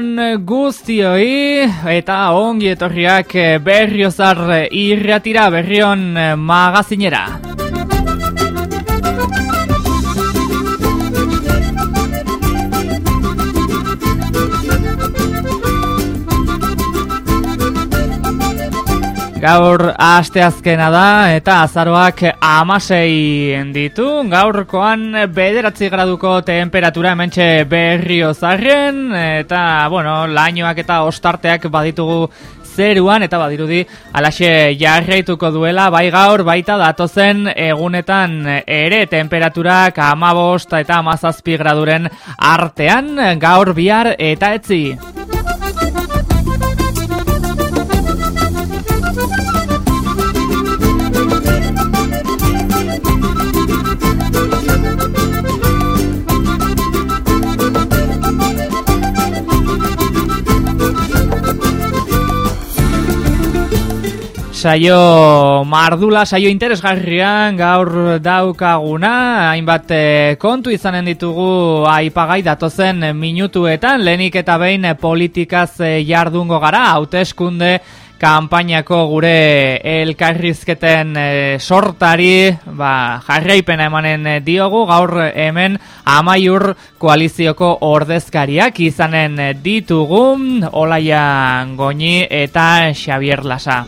Egunon guztioi eta ongi etorriak berriozar irratira berrion magazinera. Gaur asteazkena da eta azaroak amasei ditu. Gaurkoan bederatzi graduko temperatura hementxe berrio zarren. Eta, bueno, lainoak eta ostarteak baditugu zeruan eta badirudi alaxe jarraituko duela bai gaur baita datozen egunetan ere temperaturak amabosta eta amazazpi graduren artean gaur bihar eta etzi. Saio mardula, saio interesgarrian gaur daukaguna, hainbat eh, kontu izanen ditugu aipagai datozen minutuetan, lehenik eta behin politikaz eh, jardungo gara, hauteskunde kanpainako gure elkarrizketen eh, sortari ba, jarraipena emanen diogu, gaur hemen amaiur koalizioko ordezkariak izanen ditugu, Olaia Goñi eta Xavier Lasa.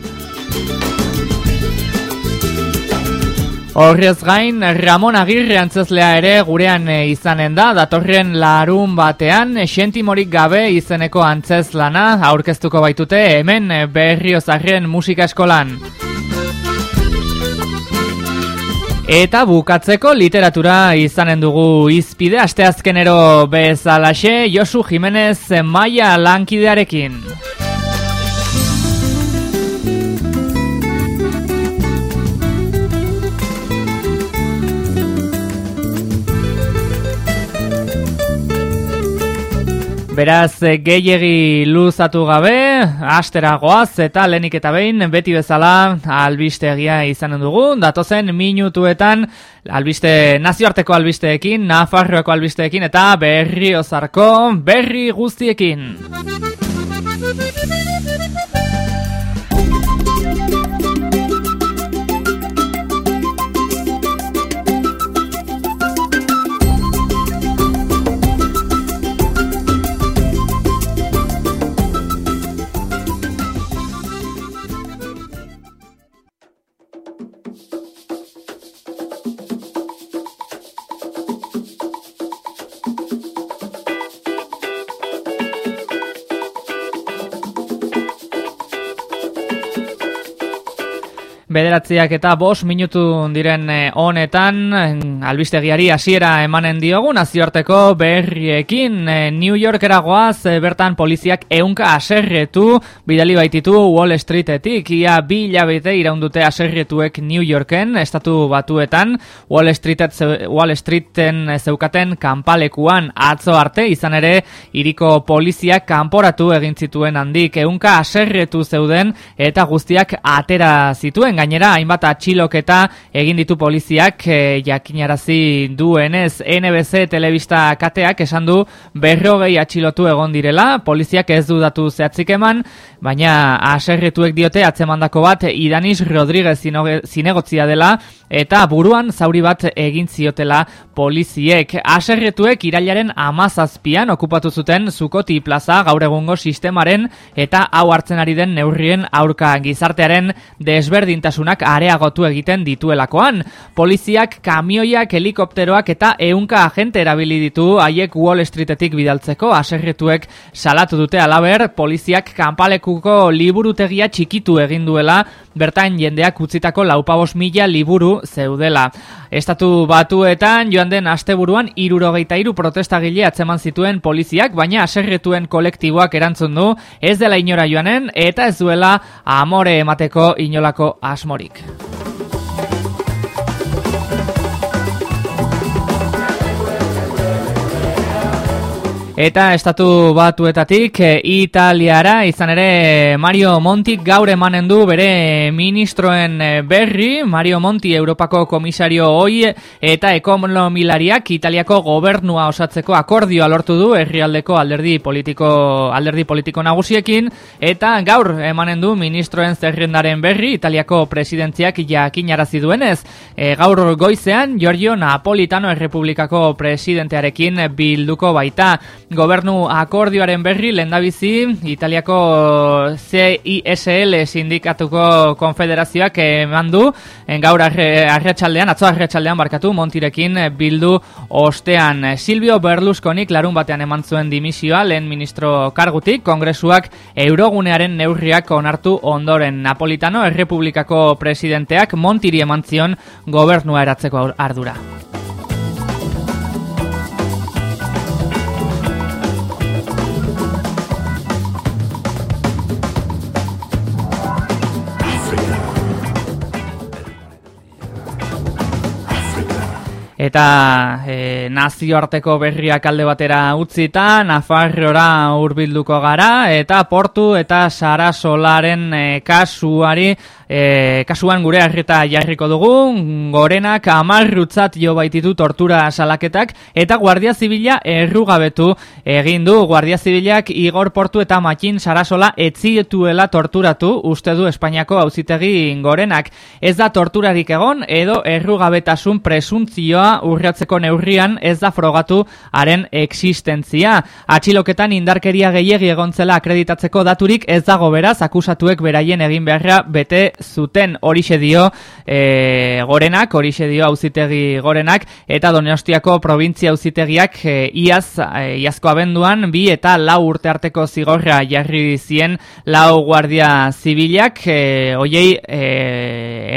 Horrez gain, Ramon Agirre antzezlea ere gurean e, izanen da, datorren larun batean, sentimorik gabe izeneko antzezlana aurkeztuko baitute hemen e, berriozarren musika eskolan. Eta bukatzeko literatura izanen dugu izpide asteazkenero bezalaxe Josu Jimenez Maia lankidearekin. Beraz, eh, gehiegi luzatu gabe, astera goaz eta lenik eta behin, beti bezala albistegia izanen dugu. Datozen minutuetan, albiste, nazioarteko albisteekin, nafarroako albisteekin eta berri ozarko, berri guztiekin. Bederatziak eta bos minutu diren eh, honetan albistegiari hasiera emanen diogu nazioarteko berriekin eh, New York eragoaz eh, bertan poliziak eunka aserretu bidali baititu Wall Streetetik. Ia bi hilabete iraundute aserretuek New Yorken estatu batuetan. Wall, Streetet, Wall Streeten zeukaten kanpalekuan atzo arte izan ere iriko poliziak kanporatu egin zituen handik. Eunka aserretu zeuden eta guztiak atera zituen gainera hainbat atxiloketa egin ditu poliziak e, jakinarazi duenez NBC telebista kateak esan du berrogei atxilotu egon direla, poliziak ez du datu zehatzik eman, baina aserretuek diote atzemandako bat Idanis Rodríguez zinegotzia dela eta buruan zauri bat egin ziotela poliziek. Aserretuek irailaren amazazpian okupatu zuten Zukoti plaza gaur egungo sistemaren eta hau hartzen ari den neurrien aurka gizartearen desberdintasun gaitasunak areagotu egiten dituelakoan. Poliziak, kamioiak, helikopteroak eta ehunka agente erabili ditu haiek Wall Streetetik bidaltzeko aserretuek salatu dute alaber poliziak kanpalekuko liburutegia txikitu egin duela bertain jendeak utzitako laupabos mila liburu zeudela. Estatu batuetan joan den asteburuan irurogeita iru protestagile atzeman zituen poliziak, baina aserretuen kolektiboak erantzun du ez dela inora joanen eta ez duela amore emateko inolako asmorik. Eta estatu batuetatik e, Italiara izan ere Mario Monti gaur emanen du bere ministroen e, berri. Mario Monti Europako komisario hoi eta ekonomilariak Italiako gobernua osatzeko akordioa lortu du herrialdeko alderdi politiko alderdi politiko nagusiekin. Eta gaur emanen du ministroen zerrendaren berri Italiako presidentziak jakinarazi duenez. E, gaur goizean Giorgio Napolitano Errepublikako presidentearekin bilduko baita gobernu akordioaren berri lendabizi Italiako CISL sindikatuko konfederazioak eman du. Gaur arretxaldean, atzo arretxaldean barkatu Montirekin bildu ostean. Silvio Berlusconik larun batean eman zuen dimisioa lehen ministro kargutik. Kongresuak eurogunearen neurriak onartu ondoren. Napolitano Errepublikako presidenteak Montiri eman zion gobernua eratzeko ardura. Eta e, nazioarteko berriak alde batera utzita, Nafarroa hurbilduko gara, eta portu eta Sara Solaren e, kasuari e, kasuan gure arreta jarriko dugu, gorenak amarrutzat jo baititu tortura salaketak, eta Guardia Zibila errugabetu egin du. Guardia Zibilak Igor Portu eta Makin Sarasola etzietuela torturatu, uste du Espainiako auzitegi gorenak. Ez da torturarik egon, edo errugabetasun presuntzioa urratzeko neurrian ez da frogatu haren existentzia. Atxiloketan indarkeria gehiegi egontzela akreditatzeko daturik ez dago beraz, akusatuek beraien egin beharra bete zuten horixe dio e, gorenak, horixe dio auzitegi gorenak, eta Donostiako provintzia auzitegiak e, iaz, e, iazko abenduan, bi eta lau urte arteko zigorra jarri zien lau guardia zibilak, e, oiei e,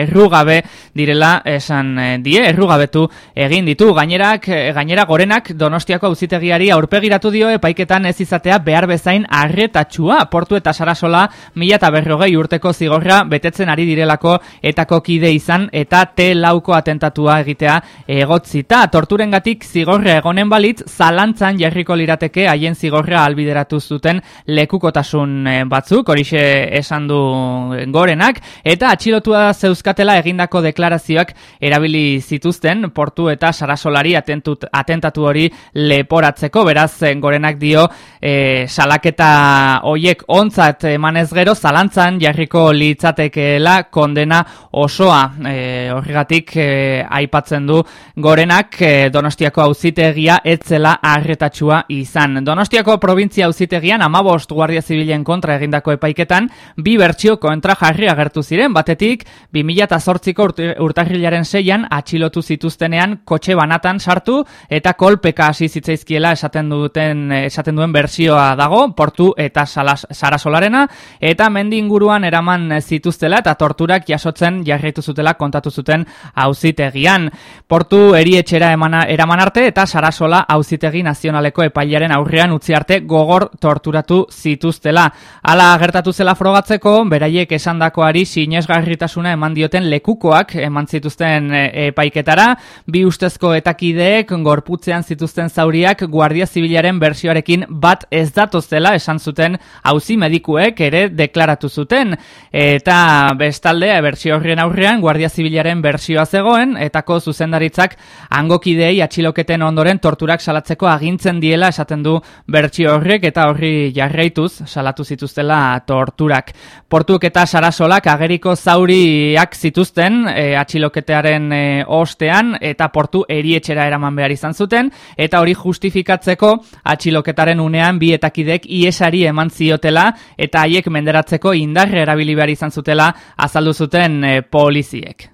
errugabe direla esan die, errugabetu egin ditu, gainerak, gainera gorenak Donostiako auzitegiari aurpegiratu dio epaiketan ez izatea behar bezain arretatxua, portu eta sarasola mila eta berrogei urteko zigorra betetzen ari direlako etako kide izan eta te lauko atentatua egitea egotzita. Torturengatik zigorra egonen balitz, zalantzan jarriko lirateke haien zigorra albideratu zuten lekukotasun eh, batzuk, horixe esan du gorenak, eta atxilotua zeuzkatela egindako deklarazioak erabili zituzten. Portu eta sarasolari atentut, atentatu hori leporatzeko, beraz gorenak dio e, salaketa hoiek ontzat emanez gero, zalantzan jarriko litzatekeela dela kondena osoa. E, horregatik e, aipatzen du gorenak e, Donostiako auzitegia etzela arretatsua izan. Donostiako provintzia auzitegian amabost guardia zibilen kontra egindako epaiketan bi bertsio kontra jarri agertu ziren. Batetik 2008ko urtarrilaren seian atxilotu zituztenean kotxe banatan sartu eta kolpeka hasi zitzaizkiela esaten duten esaten duen bertsioa dago portu eta sarasolarena. Eta mendi inguruan eraman zituztela eta torturak jasotzen jarraitu zutela kontatu zuten auzitegian. Portu erietxera emana, eraman arte eta Sarasola auzitegi nazionaleko epailaren aurrean utzi arte gogor torturatu zituztela. Hala gertatu zela frogatzeko, beraiek esandakoari sinesgarritasuna eman dioten lekukoak eman zituzten e, epaiketara, bi ustezko etakideek gorputzean zituzten zauriak Guardia Zibilaren bersioarekin bat ez datozela esan zuten auzi medikuek ere deklaratu zuten. Eta bestalde, bersio horrien aurrean, Guardia Zibilaren bersioa zegoen, etako zuzendaritzak angokidei atxiloketen ondoren torturak salatzeko agintzen diela esaten du bertsio horrek eta horri jarraituz salatu zituztela torturak. Portuk eta sarasolak ageriko zauriak zituzten e, atxiloketearen e, ostean eta portu erietxera eraman behar izan zuten eta hori justifikatzeko atxiloketaren unean bi etakidek iesari eman ziotela eta haiek menderatzeko indarre erabili behar izan zutela azaldu zuten e, poliziek.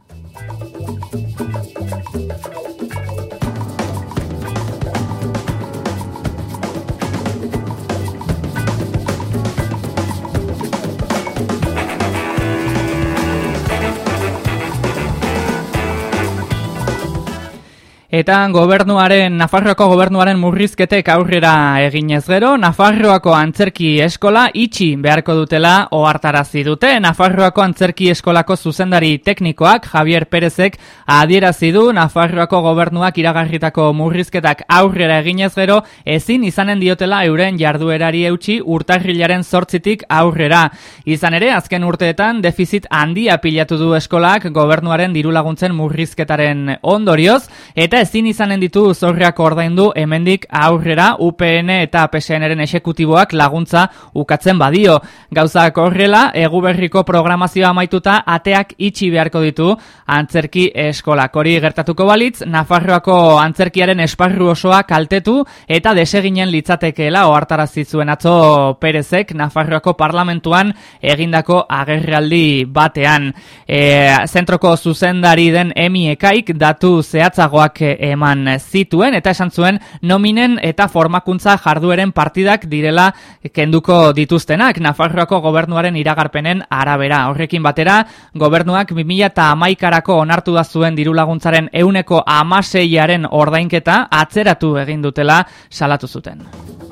Eta gobernuaren, Nafarroako gobernuaren murrizketek aurrera eginez gero, Nafarroako antzerki eskola itxi beharko dutela ohartarazi dute. Nafarroako antzerki eskolako zuzendari teknikoak Javier Perezek adierazi du Nafarroako gobernuak iragarritako murrizketak aurrera eginez gero, ezin izanen diotela euren jarduerari eutxi urtarrilaren sortzitik aurrera. Izan ere, azken urteetan defizit handia pilatu du eskolak gobernuaren dirulaguntzen murrizketaren ondorioz, eta ezin izanen ditu zorriak ordaindu hemendik aurrera UPN eta PSNren esekutiboak laguntza ukatzen badio. Gauzak horrela, eguberriko programazioa amaituta ateak itxi beharko ditu antzerki eskolak. Hori gertatuko balitz, Nafarroako antzerkiaren esparru osoa kaltetu eta deseginen litzatekeela ohartarazi zuen atzo Perezek Nafarroako parlamentuan egindako agerraldi batean. E, zentroko zuzendari den emiekaik datu zehatzagoak eman zituen eta esan zuen nominen eta formakuntza jardueren partidak direla kenduko dituztenak Nafarroako gobernuaren iragarpenen arabera. Horrekin batera, gobernuak 2000 eta amaikarako onartu da zuen dirulaguntzaren euneko amaseiaren ordainketa atzeratu egin dutela salatu zuten.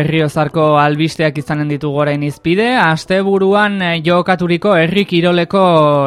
Berriozarko albisteak izanen ditu gorain izpide, asteburuan eh, jokaturiko herri kiroleko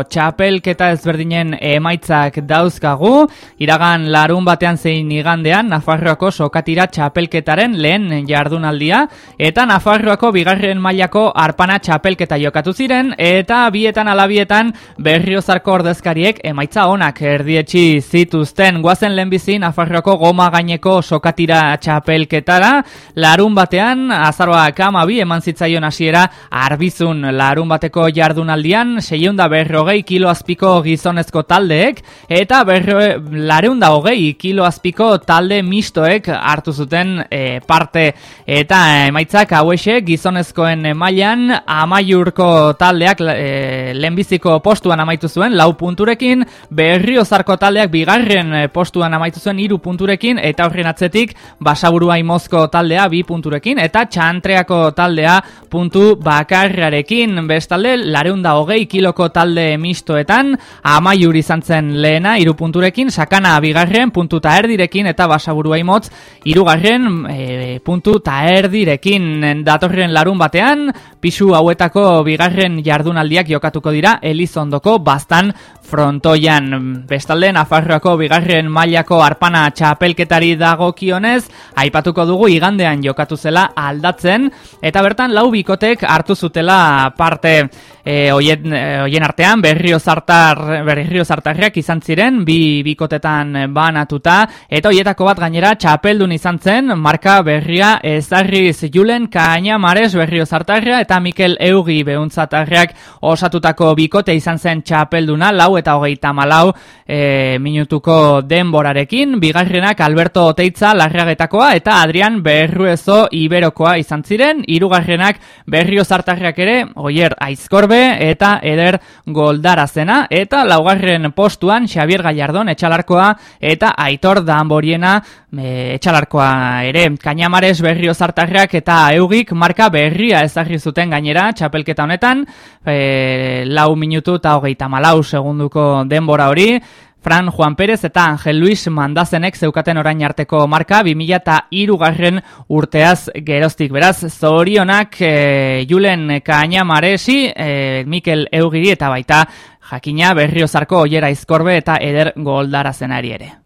txapelketa ezberdinen emaitzak dauzkagu, iragan larun batean zein igandean Nafarroako sokatira txapelketaren lehen jardunaldia, eta Nafarroako bigarren mailako arpana txapelketa jokatu ziren, eta bietan alabietan Berriozarko ordezkariek emaitza onak erdietxi zituzten, guazen lehenbizi Nafarroako goma gaineko sokatira txapelketara, larun batean batean, azaroak amabi eman zitzaion hasiera arbizun larun bateko jardunaldian, seiunda berrogei kilo azpiko gizonezko taldeek, eta berro, lareunda hogei kilo azpiko talde mistoek hartu zuten e, parte. Eta emaitzak hauese gizonezkoen mailan amaiurko taldeak e, lehenbiziko postuan amaitu zuen, lau punturekin, berriozarko taldeak bigarren postuan amaitu zuen iru punturekin, eta horren atzetik basaburua imozko taldea bi punturekin eta txantreako taldea puntu bakarrarekin. Bestalde lareunda hogei kiloko talde mistoetan amaiur izan zen lehena iru punturekin sakana bigarren puntu ta eta basaburua imotz irugarren e, puntu ta erdirekin. Datorren larun batean pisu hauetako bigarren jardunaldiak jokatuko dira Elizondoko bastan frontoian. Bestalde Nafarroako bigarren mailako arpana txapelketari dagokionez aipatuko dugu igandean jokatu zela aldatzen. Eta bertan lau bikotek hartu zutela parte e, oien, e, artean. Berrio zartar berrio zartarriak izan ziren bi bikotetan banatuta. Eta hoietako bat gainera txapeldun izan zen marka berria ezarriz Julen Kaina Mares berrio zartarria eta Mikel Eugi behuntzatarriak osatutako bikote izan zen txapelduna lau eta hogeita malau e, minutuko denborarekin, bigarrenak Alberto Oteitza larragetakoa eta Adrian Berruezo Iberokoa izan ziren, hirugarrenak Berrio Zartarriak ere, Oier Aizkorbe eta Eder Goldarazena, eta laugarren postuan Xavier Gallardon etxalarkoa eta Aitor Danboriena e, etxalarkoa ere. Kainamares Berrio Zartarriak eta Eugik marka berria ezagri zuten gainera txapelketa honetan, e, lau minutu eta hogeita malau segundu segunduko denbora hori, Fran Juan Pérez eta Angel Luis Mandazenek zeukaten orain arteko marka 2000 eta irugarren urteaz geroztik. Beraz, zorionak e, Julen Kaina Maresi, e, Mikel Eugiri eta baita jakina berriozarko oiera izkorbe eta eder goldara zenari ere.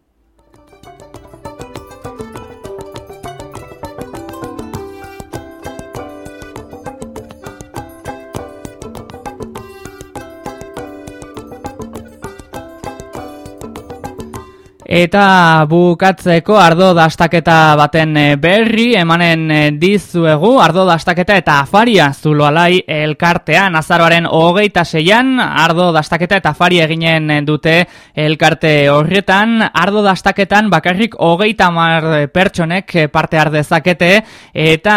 Eta bukatzeko ardo dastaketa baten eh, berri emanen eh, dizuegu ardo dastaketa eta afaria zuloalai elkartean azaroaren hogeita seian ardo dastaketa eta afari eginen dute elkarte horretan. Ardo dastaketan bakarrik hogeita mar pertsonek parte ardezakete eta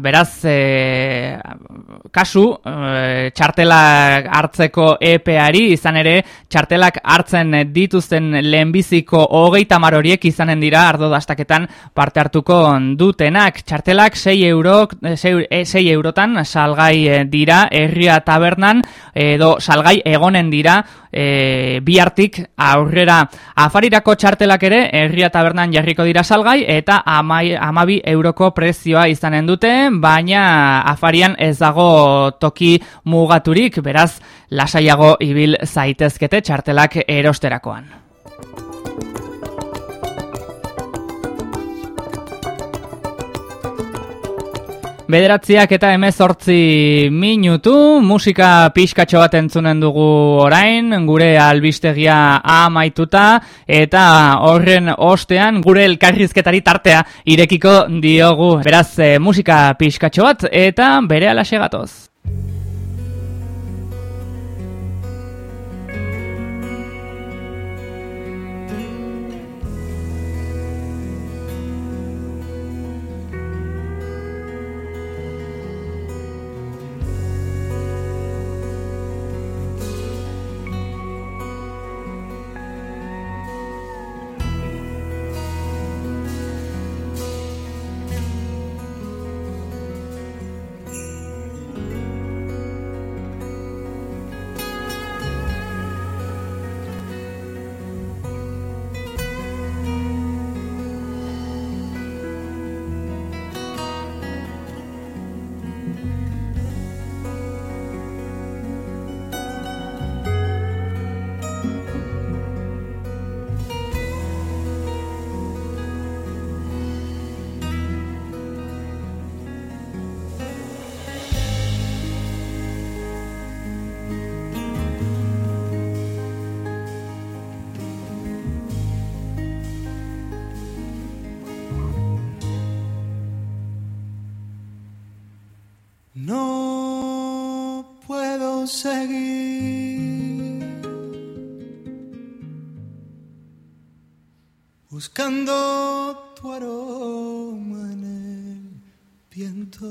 beraz e, kasu e, txartelak hartzeko EPEari izan ere txartelak hartzen dituzten lehenbiziko hogeita mar horiek izanen dira ardo dastaketan parte hartuko dutenak. Txartelak 6, euro, 6, eh, eurotan salgai eh, dira herria tabernan edo salgai egonen dira e, bi hartik aurrera afarirako txartelak ere herria tabernan jarriko dira salgai eta amai, amabi euroko prezioa izanen dute, baina afarian ez dago toki mugaturik, beraz lasaiago ibil zaitezkete txartelak erosterakoan. Bederatziak eta emezortzi minutu, musika pixkatxo bat entzunen dugu orain, gure albistegia amaituta, eta horren ostean gure elkarrizketari tartea irekiko diogu. Beraz, eh, musika pixkatxo bat eta bere alaxe gatoz. Tu aroma en el viento.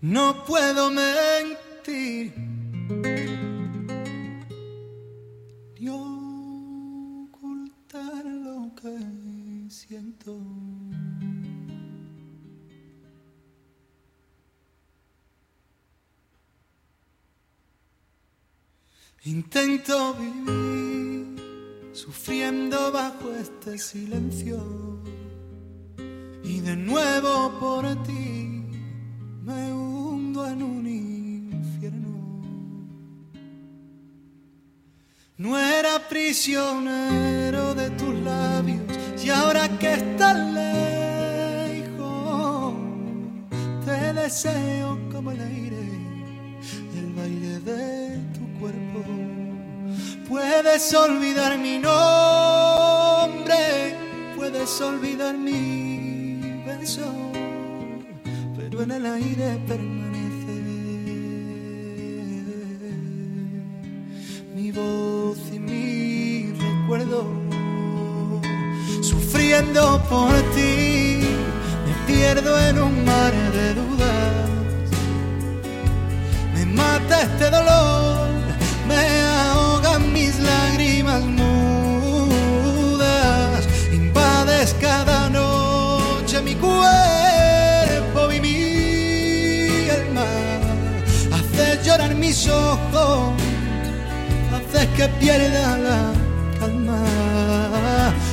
No puedo mentir ocultar lo que siento. Intento vivir sufriendo bajo este silencio y de nuevo por ti me hundo en un infierno. No era prisionero de tus labios y ahora que estás lejos te deseo como el aire, el baile de cuerpo. Puedes olvidar mi nombre, puedes olvidar mi beso, pero en el aire permanece mi voz y mi recuerdo. Sufriendo por ti, me pierdo en un mar de dudas. Me mata este dolor que pierda la calma.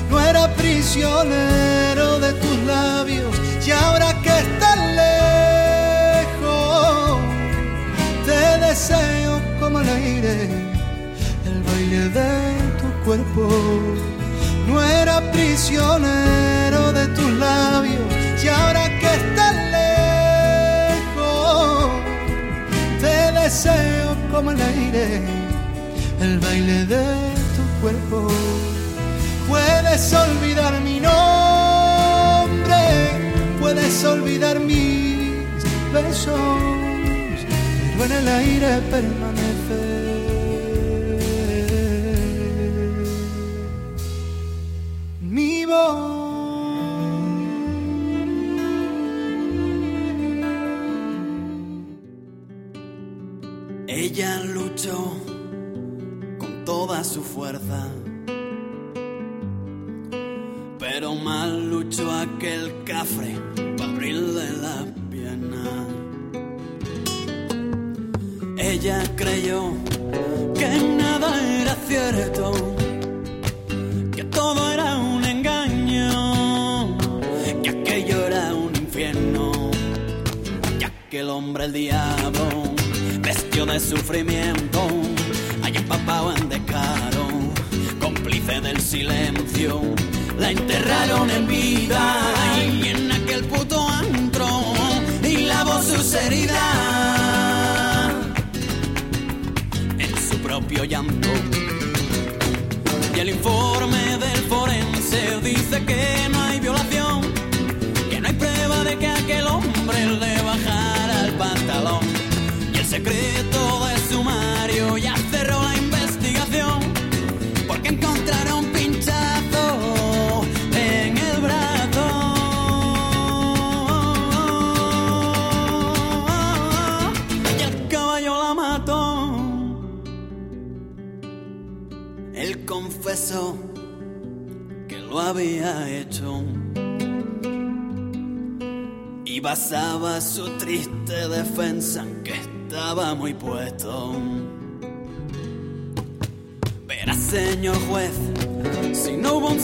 No era prisionero de tus labios y ahora que estás lejos, te deseo como el aire, el baile de tu cuerpo. No era prisionero de tus labios y ahora que estás lejos, te deseo como el aire, el baile de tu cuerpo. Puedes olvidar mi nombre, puedes olvidar mis besos, pero en el aire permanece. Su fuerza, pero mal luchó aquel cafre para abrirle la pierna. Ella creyó que nada era cierto, que todo era un engaño, que aquello era un infierno, que aquel hombre el diablo vestido de sufrimiento, cómplice del silencio, la enterraron en vida y en aquel puto antro y lavó sus heridas en su propio llanto. Y el informe del forense dice que no hay violación, que no hay prueba de que aquel hombre le bajara el pantalón. Y el secreto de sumario ya Él confesó que lo había hecho y basaba su triste defensa en que estaba muy puesto. Verá, señor juez, si no hubo un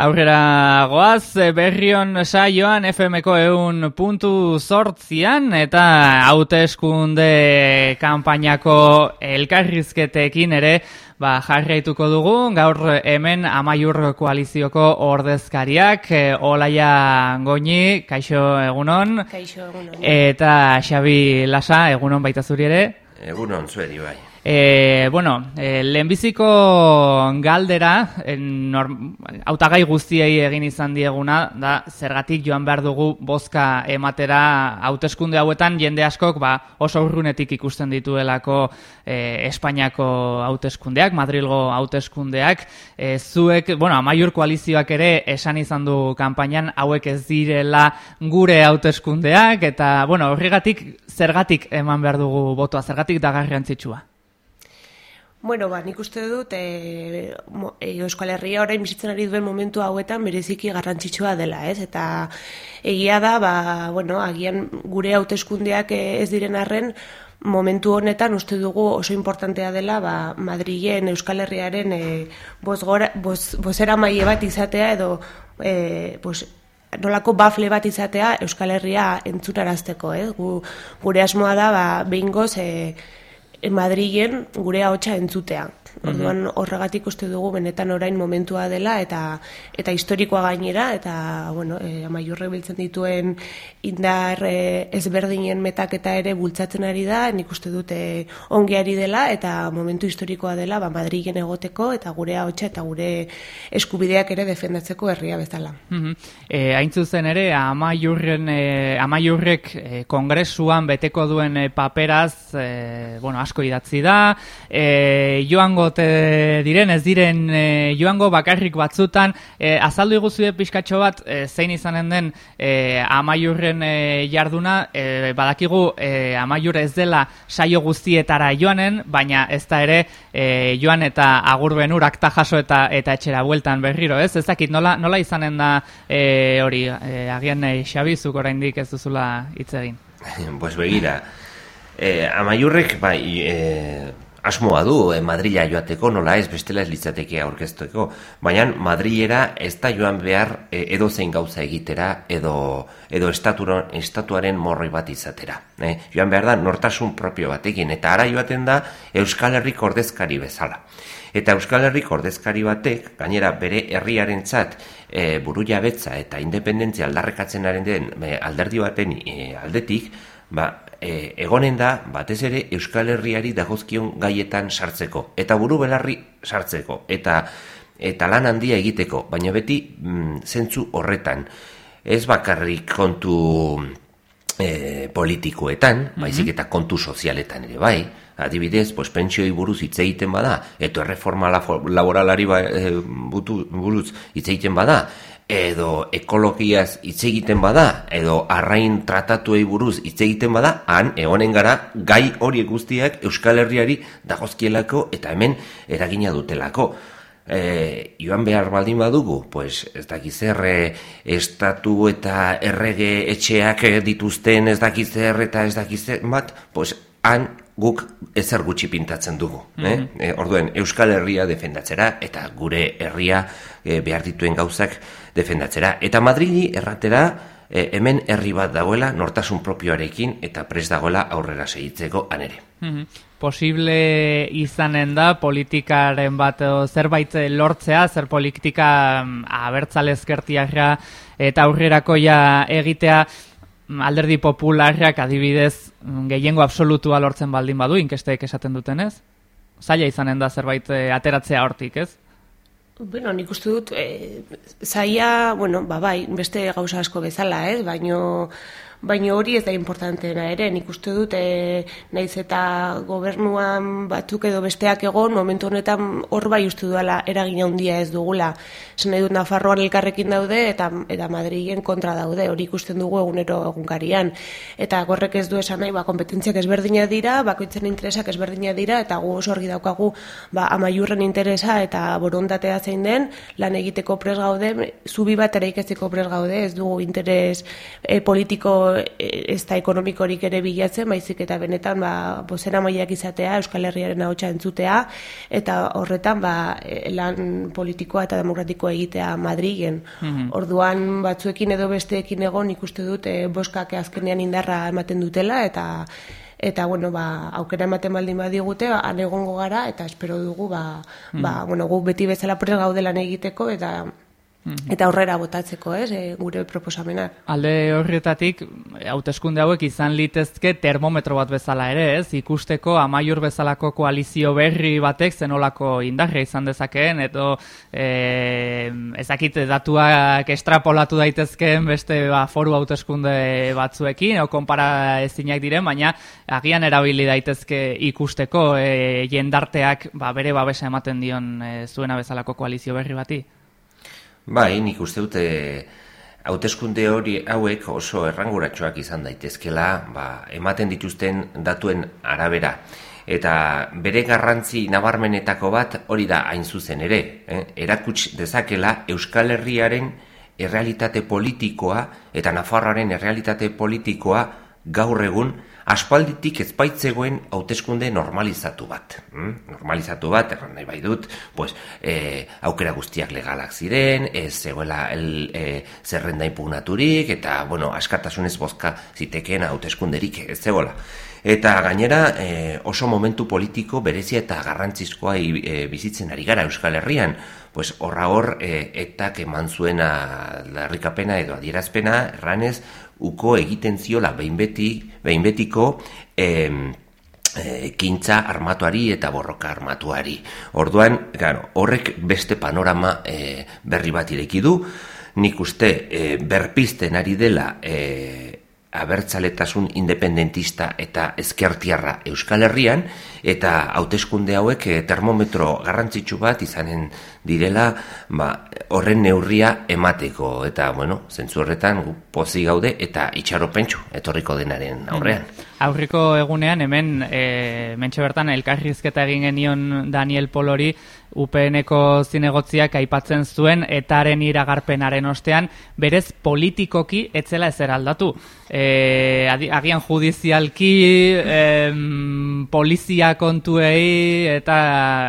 Aurrera goaz, eh, berrion saioan FMko eun puntu sortzian eta hauteskunde kanpainako elkarrizketekin ere ba, jarraituko dugu, gaur hemen amaiur koalizioko ordezkariak, e, Olaia Goñi, kaixo egunon, Kaixo egunon. eta Xabi Lasa, egunon baita zuri ere. Egunon zueri bai. E, bueno, e, lehenbiziko galdera, e, norm, autagai guztiei egin izan dieguna, da zergatik joan behar dugu bozka ematera hauteskunde hauetan jende askok ba, oso urrunetik ikusten dituelako e, Espainiako hauteskundeak, Madrilgo hauteskundeak, e, zuek, bueno, amaiur koalizioak ere esan izan du kanpainan hauek ez direla gure hauteskundeak, eta, bueno, horregatik zergatik eman behar dugu botoa, zergatik da garrantzitsua? Bueno, ba, nik uste dut e, e, Euskal Herria orain bizitzen ari duen momentu hauetan bereziki garrantzitsua dela, ez? Eta egia da, ba, bueno, agian gure hauteskundeak eh, ez diren arren, momentu honetan uste dugu oso importantea dela ba, Madrilen Euskal Herriaren e, boz gora, boz, bozera maile bat izatea edo e, pues, nolako bafle bat izatea Euskal Herria entzunarazteko, ez? Gu, gure asmoa da, ba, behingoz, e, Madrilen gure ahotsa entzutea. Orduan horregatik uste dugu benetan orain momentua dela eta eta historikoa gainera eta bueno, eh amaiurre biltzen dituen indar e, ezberdinen metaketa ere bultzatzen ari da, nik uste dute ongi ari dela eta momentu historikoa dela ba Madrilen egoteko eta gure ahotsa eta gure eskubideak ere defendatzeko herria bezala. Mm e, hain zuzen ere, amaiurren, e, amaiurrek e, kongresuan beteko duen e, paperaz, e, bueno, asko idatzi da, e, joango te diren, ez diren e, joango bakarrik batzutan, e, azaldu iguzue pixkatxo bat, e, zein izanen den e, amaiurren e, jarduna, e, badakigu e, amaiur ez dela saio guztietara joanen, baina ez da ere e, joan eta agurben urak jaso eta eta etxera bueltan berriro, ez? Ez dakit, nola, nola izanen da e, hori, e, agian e, Xabizuk oraindik ez duzula hitz egin. pues begira, eh, amaiurrek bai, eh, asmoa du eh, Madrila joateko, nola ez, bestela ez litzateke aurkeztueko, baina Madrilera ez da joan behar eh, edo zein gauza egitera edo, edo estaturo, estatuaren morroi bat izatera. Eh? Joan behar da nortasun propio batekin, eta ara joaten da Euskal Herrik ordezkari bezala. Eta Euskal Herrik ordezkari batek, gainera bere herriarentzat e, buru jabetza eta independentzia aldarrekatzenaren den e, alderdi baten e, aldetik, ba, e, egonen da, batez ere, Euskal Herriari dagozkion gaietan sartzeko, eta buru belarri sartzeko, eta eta lan handia egiteko, baina beti mm, zentzu horretan. Ez bakarrik kontu e, politikoetan, baizik eta kontu sozialetan ere, bai, adibidez, pues, pentsioi buruz hitz egiten bada, eta erreforma laboralari ba, e, butu, buruz hitz egiten bada, edo ekologiaz hitz egiten bada, edo arrain tratatuei buruz hitz egiten bada, han egonen gara gai horiek guztiak Euskal Herriari dagozkielako eta hemen eragina dutelako. E, joan behar baldin badugu, pues ez dakiz erre estatu eta errege etxeak dituzten ez dakiz eta ez dakiz bat, pues han guk ezer gutxi pintatzen dugu. Mm -hmm. eh? orduen, Euskal Herria defendatzera eta gure herria e, behar dituen gauzak defendatzera. Eta Madrili erratera e, hemen herri bat dagoela nortasun propioarekin eta pres dagoela aurrera segitzeko anere. Mm Posible izanen da politikaren bat zerbait lortzea, zer politika mm, abertzalezkertiarra eta aurrerakoia egitea, alderdi popularrak adibidez mm, gehiengo absolutua lortzen baldin badu, inkesteek esaten duten ez? Zaila izanen da zerbait eh, ateratzea hortik, ez? Bueno, nik uste dut, e, zaila, bueno, ba, bai, beste gauza asko bezala, ez? Baino, baina hori ez da importanteena ere, nik uste dut, e, naiz eta gobernuan batzuk edo besteak egon, momentu honetan hor bai uste duela eragina handia ez dugula. Nahi dut Nafarroan elkarrekin daude eta eta Madrilen kontra daude, hori ikusten dugu egunero egunkarian. Eta gorrek ez du esan nahi, ba, kompetentziak ezberdina dira, bakoitzen interesak ezberdina dira, eta gu oso argi daukagu ba, amaiurren interesa eta borondatea zein den, lan egiteko pres gaude, zubi bat ere iketzeko pres gaude, ez dugu interes e, politiko ez da ekonomikorik ere bilatzen, baizik eta benetan ba, bozera maiak izatea, Euskal Herriaren ahotsa entzutea, eta horretan ba, lan politikoa eta demokratikoa egitea Madrigen. Mhm. Orduan batzuekin edo besteekin egon ikuste dut e, boskak azkenean indarra ematen dutela, eta eta bueno, ba, aukera ematen baldin badigute, ba, han egongo gara, eta espero dugu, ba, ba, mhm. bueno, gu beti bezala prez gaudelan egiteko, eta. Eta aurrera botatzeko, ez, e, gure proposamenak. Alde horretatik, hauteskunde hauek izan litezke termometro bat bezala ere, ez? Ikusteko amaiur bezalako koalizio berri batek zenolako indarra izan dezakeen, edo e, ezakit datuak estrapolatu daitezkeen beste ba, foru hauteskunde batzuekin, o konpara ezinak diren, baina agian erabili daitezke ikusteko e, jendarteak ba, bere babesa ematen dion e, zuena bezalako koalizio berri bati. Bai, nik uste dute hauteskunde hori hauek oso erranguratsuak izan daitezkela, ba, ematen dituzten datuen arabera. Eta bere garrantzi nabarmenetako bat hori da hain zuzen ere. Eh? Erakuts dezakela Euskal Herriaren errealitate politikoa eta Nafarroaren errealitate politikoa gaur egun aspalditik ez baitzegoen hauteskunde normalizatu bat. Hmm? Normalizatu bat, erran nahi bai dut, pues, e, aukera guztiak legalak ziren, ez zegoela el, e, zerrenda impugnaturik, eta, bueno, askatasunez bozka zitekeen hauteskunderik ez zegoela. Eta gainera e, oso momentu politiko berezia eta garrantzizkoa e, bizitzen ari gara Euskal Herrian, pues horra hor e, etak eman zuena larrikapena edo adierazpena, erranez, uko egiten ziola behinbeti, behinbetiko em, e, kintza armatuari eta borroka armatuari. Orduan, gano, horrek beste panorama e, berri bat ireki du, nik uste e, berpisten ari dela e, abertzaletasun independentista eta ezkertiarra Euskal Herrian eta hauteskunde hauek eh, termometro garrantzitsu bat izanen direla ba, horren neurria emateko eta bueno, zentzu horretan pozi gaude eta itxaropentsu etorriko denaren aurrean. Mm. Aurriko egunean hemen e, mentxe bertan elkarrizketa egin genion Daniel Polori UPNeko zinegotziak aipatzen zuen etaren iragarpenaren ostean, berez politikoki etzela ezer aldatu. E, agian judizialki, e, polizia kontuei eta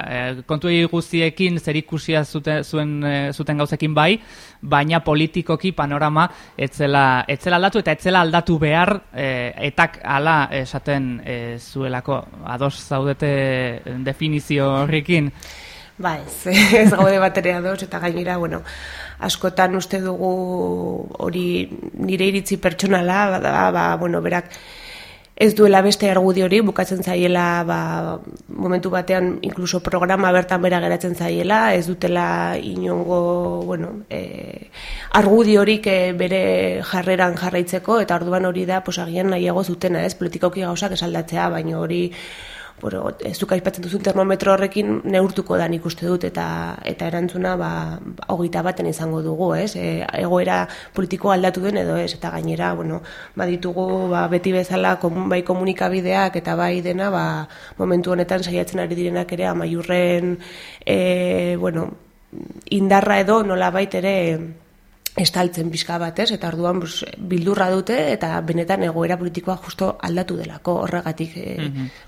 e, kontuei guziekin zer ikusia zuten, zuen, e, zuten gauzekin bai, baina politikoki panorama etzela, etzela aldatu eta etzela aldatu behar e, etak ala esaten e, zuelako ados zaudete definizio horrekin. Ba ez, ez gaude baterea doz, eta gainera, bueno, askotan uste dugu hori nire iritzi pertsonala, ba, ba, bueno, berak ez duela beste argudi hori, bukatzen zaiela ba, momentu batean inkluso programa bertan bera geratzen zaiela, ez dutela inongo bueno, e, argudi horik e, bere jarreran jarraitzeko, eta orduan hori da, posagian nahiago zutena, ez, politikoki gauzak esaldatzea, baina hori bueno, ez duk aipatzen duzun termometro horrekin neurtuko da nik uste dut eta eta erantzuna ba, hogeita baten izango dugu, ez? E, egoera politiko aldatu den edo ez, eta gainera, bueno, baditugu ba, beti bezala komun, bai komunikabideak eta bai dena ba, momentu honetan saiatzen ari direnak ere amaiurren e, bueno, indarra edo nola ere estaltzen bizka batez, eta orduan bus, bildurra dute, eta benetan egoera politikoa justo aldatu delako horregatik, e,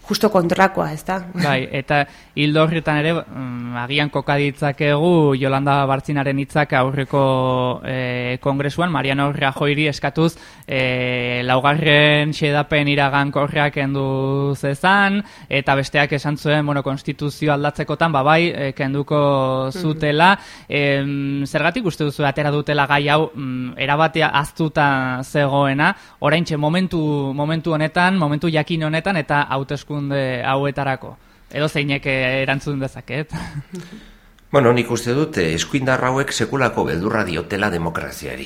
justo kontrakoa, ez da? Bai, eta hildo horretan ere, mm, agian kokaditzakegu Jolanda Bartzinaren hitzak aurreko e, kongresuan, Mariano Rajoiri eskatuz, e, laugarren xedapen iragan korreak endu zezan, eta besteak esan zuen, bueno, konstituzio aldatzekotan, babai, e, kenduko zutela, e, zergatik uste duzu atera dutela gai hau mm, erabatea aztuta zegoena, oraintxe momentu, momentu honetan, momentu jakin honetan eta hauteskunde hauetarako. Edo zeinek erantzun dezaket. Bueno, nik uste dut, eh, eskuindarra hauek sekulako beldurra diotela demokraziari.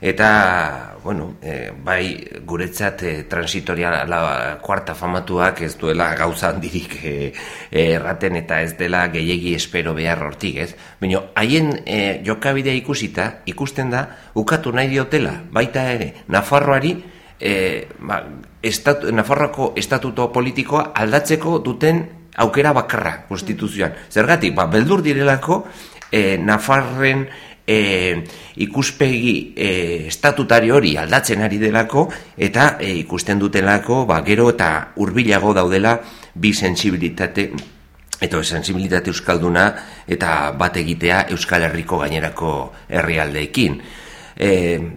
Eta, bueno, e, bai guretzat e, transitoria la kuarta famatuak ez duela gauza handirik e, erraten eta ez dela gehiegi espero behar hortik, ez? Baina, haien e, jokabidea ikusita, ikusten da, ukatu nahi diotela, baita ere, Nafarroari, e, ba, estatu, Nafarroako estatuto politikoa aldatzeko duten aukera bakarra konstituzioan. Zergatik, ba, beldur direlako, e, Nafarren e, ikuspegi e, estatutario hori aldatzen ari delako eta e, ikusten dutelako ba, gero eta hurbilago daudela bi sensibilitate eta sensibilitate euskalduna eta bat egitea Euskal Herriko gainerako herrialdeekin. E,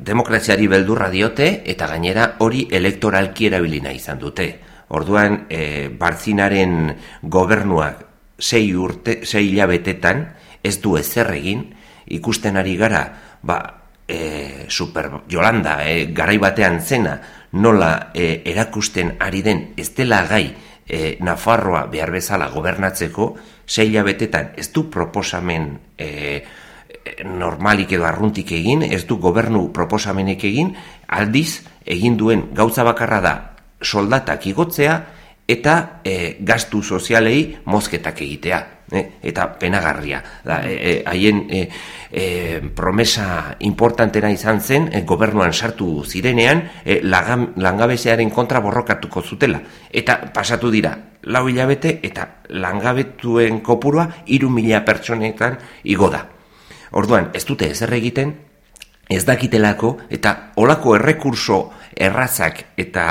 demokraziari beldurra diote eta gainera hori elektoralki erabilina izan dute. Orduan, e, Bartzinaren gobernuak sei urte, sei hilabetetan ez du ezer egin, ikusten ari gara, ba, e, super Jolanda, e, garai batean zena, nola e, erakusten ari den ez dela gai e, Nafarroa behar bezala gobernatzeko, zeila betetan ez du proposamen e, normalik edo arruntik egin, ez du gobernu proposamenek egin, aldiz egin duen gauza bakarra da soldatak igotzea eta e, gastu sozialei mozketak egitea eh, eta penagarria. Da, e, e, haien e, e, promesa importantena izan zen, e, gobernuan sartu zirenean, e, lagam, langabezearen kontra borrokatuko zutela. Eta pasatu dira, lau hilabete eta langabetuen kopurua iru mila pertsonetan igo da. Orduan, ez dute ezer egiten, ez dakitelako, eta olako errekurso errazak eta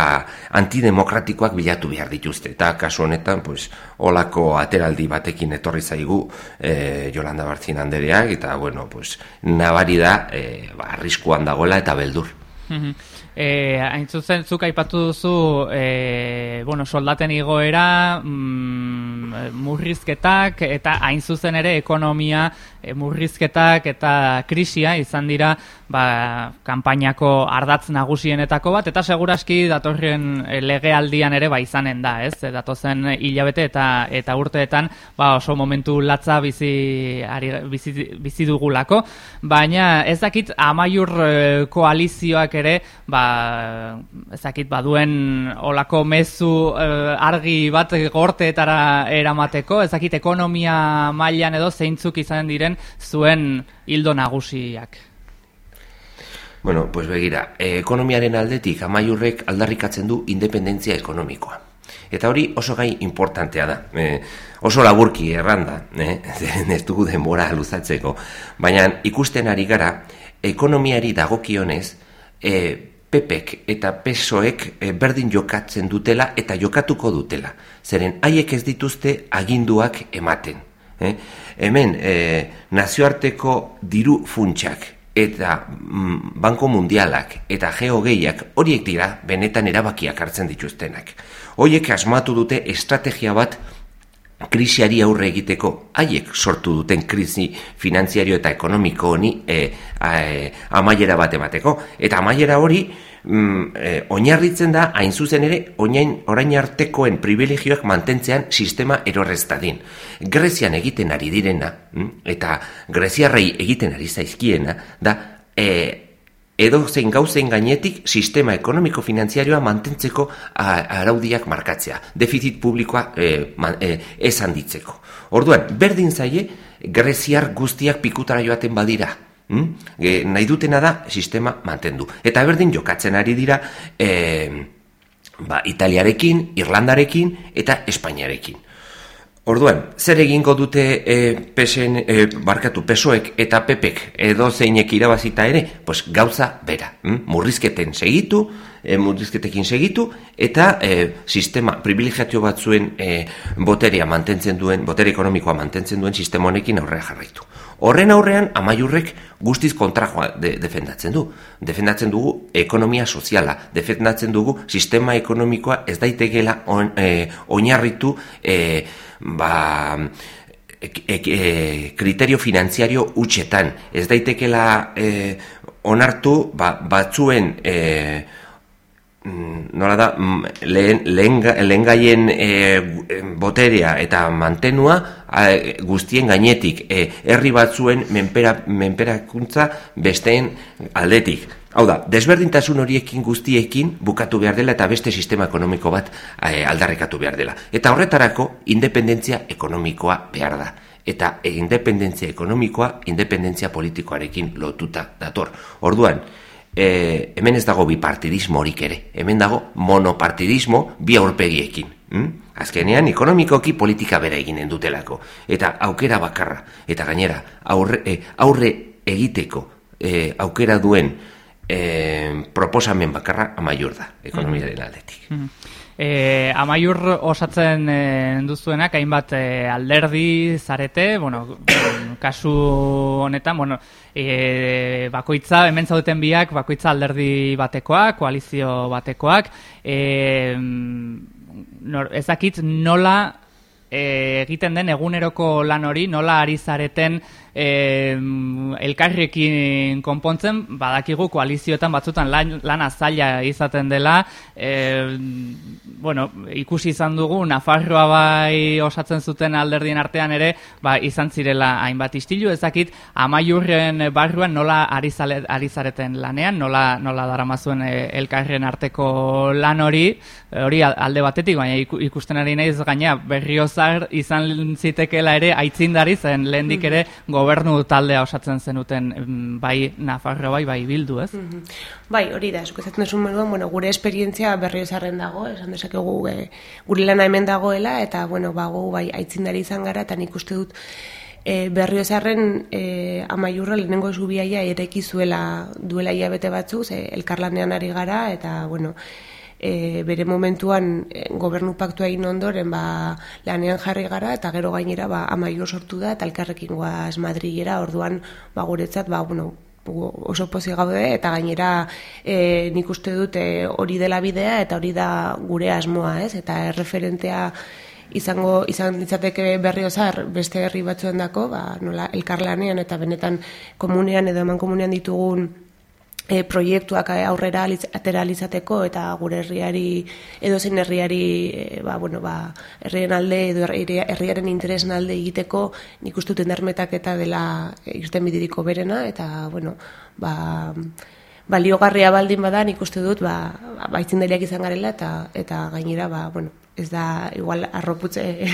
antidemokratikoak bilatu behar dituzte. Eta kasu honetan, pues, olako ateraldi batekin etorri zaigu e, Jolanda Bartzin andereak, eta, bueno, pues, nabari da, e, ba, arriskuan dagoela eta beldur. E, hain zuzen, zuk aipatu duzu, e, bueno, soldaten igoera, mm, murrizketak, eta hain zuzen ere ekonomia e, murrizketak eta krisia izan dira ba, kanpainako ardatz nagusienetako bat, eta seguraski datorren e, legealdian ere ba izanen da, ez? Datozen hilabete eta eta urteetan ba, oso momentu latza bizi, ari, bizi, bizi dugulako, baina ez dakit amaiur koalizioak ere ba, ez dakit baduen olako mezu argi bat gorteetara eramateko, ez dakit ekonomia mailan edo zeintzuk izan diren zuen hildo nagusiak. Bueno, pues begira, eh, ekonomiaren aldetik amaiurrek aldarrikatzen du independentzia ekonomikoa. Eta hori oso gai importantea da. E, oso laburki erranda, eh? ez dugu denbora luzatzeko. Baina ikusten ari gara, ekonomiari dagokionez, e, Pepek eta Pesoek e, berdin jokatzen dutela eta jokatuko dutela. Zeren haiek ez dituzte aginduak ematen. Eh? Hemen, eh, nazioarteko diru funtsak eta mm, banko mundialak eta geogeiak horiek dira benetan erabakiak hartzen dituztenak. Horiek asmatu dute estrategia bat krisiari aurre egiteko haiek sortu duten krisi finantziario eta ekonomiko honi e, e, amaiera bat emateko. Eta amaiera hori mm, e, oinarritzen da hain zuzen ere oinain orain artekoen privilegioak mantentzean sistema erorreztadin. Grezian egiten ari direna mm, eta Greziarrei egiten ari zaizkiena da e, edo zein gauzen gainetik sistema ekonomiko-finanziarioa mantentzeko araudiak markatzea, defizit publikoa e, man, e, ez handitzeko. Orduan, berdin zaie, greziar guztiak pikutara joaten badira, hm? e, nahi dutena da sistema mantendu. Eta berdin jokatzen ari dira e, ba, Italiarekin, Irlandarekin eta Espainiarekin. Orduan, zer egingo dute e, pesen, e, barkatu, pesoek eta pepek edo zeinek irabazita ere? Pues gauza bera, hm? murrizketen segitu, e, murrizketekin segitu, eta e, sistema privilegiatio batzuen e, boterea mantentzen duen, botere ekonomikoa mantentzen duen sistema honekin aurrera jarraitu. Horren aurrean, amaiurrek guztiz kontrajoa de, defendatzen du. Defendatzen dugu ekonomia soziala, defendatzen dugu sistema ekonomikoa ez daitegela on, e, oinarritu e, ba, e, e, kriterio finanziario utxetan. Ez daitekela e, onartu ba, batzuen e, nola da lehen, lehen, gaien e, boterea eta mantenua guztien gainetik herri batzuen menpera, menperakuntza besteen aldetik Hau da, desberdintasun horiekin guztiekin bukatu behar dela eta beste sistema ekonomiko bat e, aldarrekatu behar dela. Eta horretarako, independentzia ekonomikoa behar da. Eta e, independentzia ekonomikoa, independentzia politikoarekin lotuta dator. Orduan, e, hemen ez dago bipartidismo horik ere. Hemen dago monopartidismo bi aurpegiekin. Hm? Azkenean, ekonomikoki politika bera eginen dutelako. Eta aukera bakarra. Eta gainera, aurre, e, aurre egiteko e, aukera duen e, proposamen bakarra amaiur da, ekonomiaren aldetik. Mm E, amaiur osatzen e, duzuenak, hainbat e, alderdi zarete, bueno, kasu honetan, bueno, e, bakoitza, hemen zaudeten biak, bakoitza alderdi batekoak, koalizio batekoak, e, nor, ezakit nola e, egiten den eguneroko lan hori, nola ari zareten e, elkarrekin konpontzen, badakigu koalizioetan batzutan lan, lana zaila izaten dela, e, bueno, ikusi izan dugu, Nafarroa bai osatzen zuten alderdien artean ere, ba, izan zirela hainbat istilu, ezakit, amaiurren barruan nola ari, zale, ari zareten lanean, nola, nola daramazuen e, elkarren arteko lan hori, hori alde batetik, baina ikusten ari nahiz gaina berriozar izan zitekela ere aitzindari zen lehendik ere gobernu gobernu taldea osatzen zenuten bai Nafarro bai bai bildu, ez? Mhm. Bai, hori da, esku ezatzen esun bueno, gure esperientzia berri ezarren dago, esan dezakegu e, gure lana hemen dagoela, eta, bueno, bago, bai, aitzindari izan gara, eta nik uste dut e, berri ezarren e, amaiurra lehenengo zubiaia ere zuela duela bete batzu, ze elkarlanean ari gara, eta, bueno, e, bere momentuan e, gobernu paktua egin ondoren ba, lanean jarri gara eta gero gainera ba, amaio sortu da eta elkarrekin guaz Madrilera orduan ba, guretzat ba, bueno, oso pozik gaude eta gainera e, nik uste dut e, hori dela bidea eta hori da gure asmoa ez? Eta erreferentea izango izan ditzateke berriozar beste herri batzuendako ba, nola elkarlanean eta benetan komunean edo eman komunean ditugun e, proiektuak aurrera atera alizateko eta gure herriari edo zein herriari e, ba, bueno, ba, herrien alde edo herriaren interesen alde egiteko nik uste duten eta dela irten bidiriko berena eta bueno, ba, baliogarria baldin bada nik uste dut ba, baitzindariak izan garela eta eta gainera ba, bueno, ez da igual arroputze